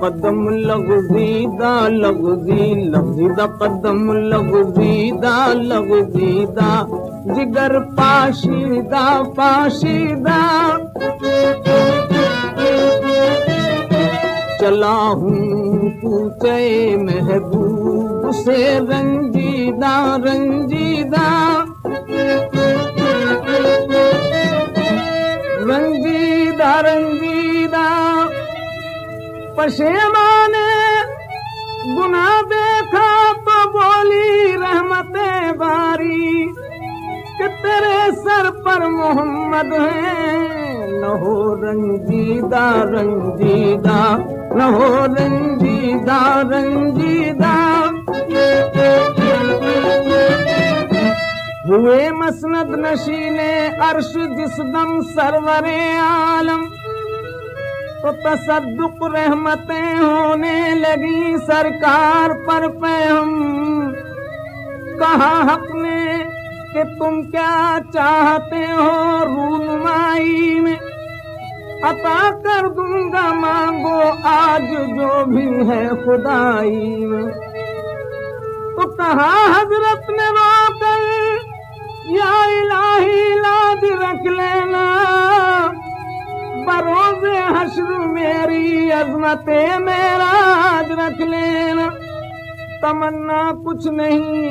قدم لغزیدہ لغزی لغزیدہ قدم لغزیدہ لغزیدہ جگر پاشیدہ پاشیدہ چلا ہوں پوچھے محبوب سے رنجیدہ رحمت باری کہ تیرے سر پر محمد ہے نہ ہو رنجیدہ رنجیدہ نہ ہو رنجیدہ رنجیدہ ہوئے مسند نشینے عرش جس دم سرور عالم تو تصدق رحمتیں ہونے لگی سرکار پر پہ ہم کہا حق نے کہ تم کیا چاہتے ہو رونمائی میں عطا کر دوں گا مانگو آج جو بھی ہے خدائی میں تو کہا حضرت या इलाही लाद रख लेना। बरोजे हशर मेरी अजमत मेरा रख लेना। तमन्ना कुछ नहीं,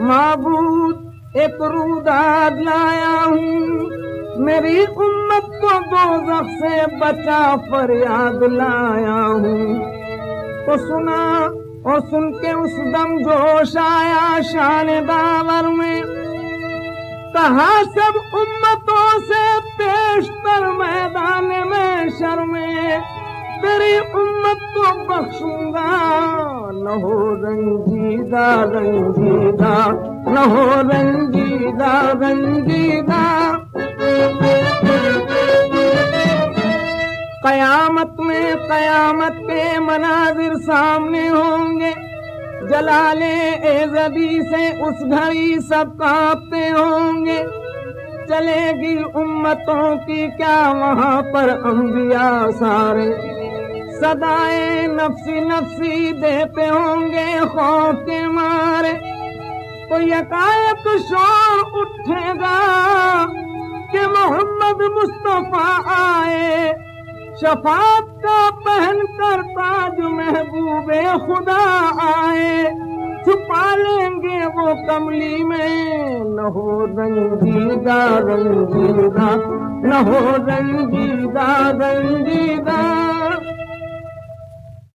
मबूद एक रूदार लाया हूँ। मेरी उम्मत को दो से बचा पर याद लाया हूँ। तो सुना और सुन के उस दम जोश आया शान दावर में। داور میں کہا سب امتوں سے پیشتر میدان میں شرمے تیری امت کو بخشوں گا نہ ہو رنجیدہ رنجیدہ نہ ہو رنجیدہ رنجیدہ قیامت میں जलाले जबी से उस घड़ी सब कांपते होंगे। चलेगी उम्मतों की क्या वहाँ पर अंबिया सारे। सदाए नफसी नफसी देते होंगे खौफ के मारे। तो यकायक शोर उठेगा कि मोहम्मद मुस्तफ़ा आए। تو یکایک شور اٹھے گا کہ محمد مصطفیٰ آئے شفاعت کا پہن کر تاج محبوب خدا آئے چھپا لیں گے